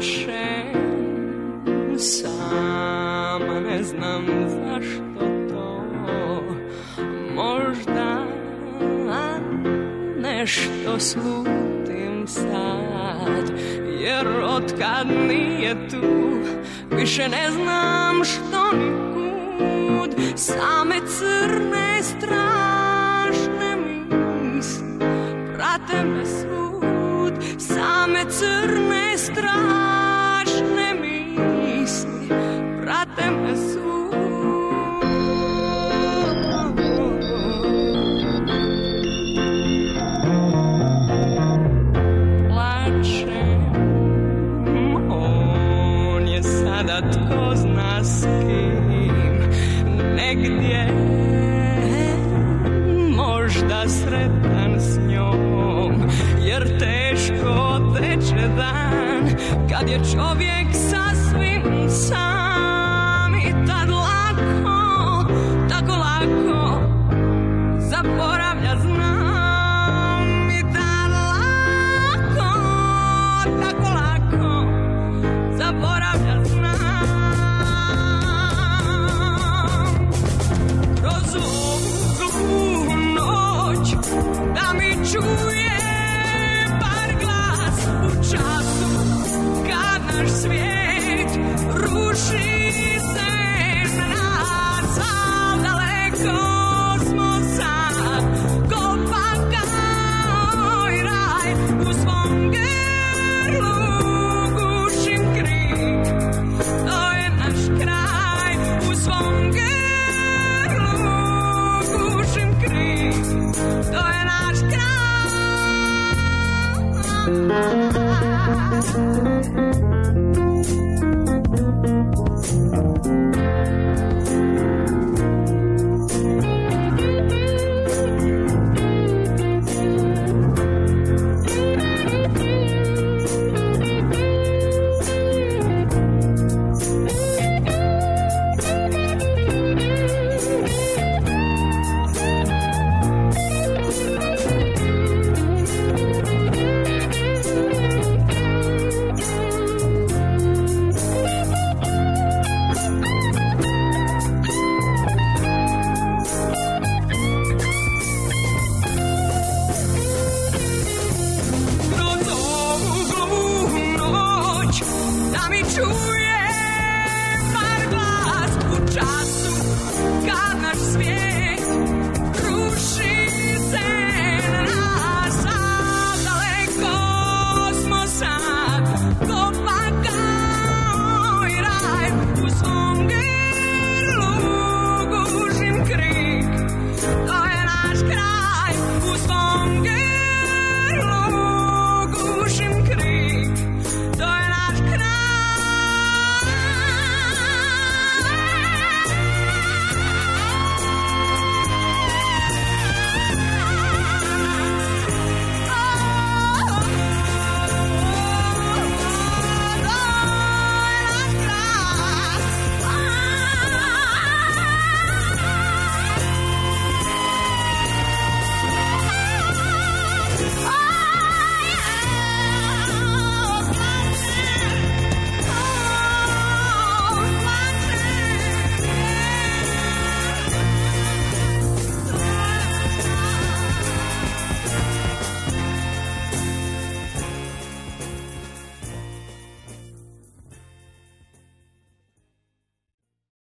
падшим Сам не знам за што то. Можда нешто слутим сад Jer od kad nije tu Više ne znam što nikud Same crne strašne misli Prate me svud Same crne sada tko zna s kim. Negdje Možda sretan s njom Jer teško teče dan Kad je čovjek sasvim sam Thank you. true.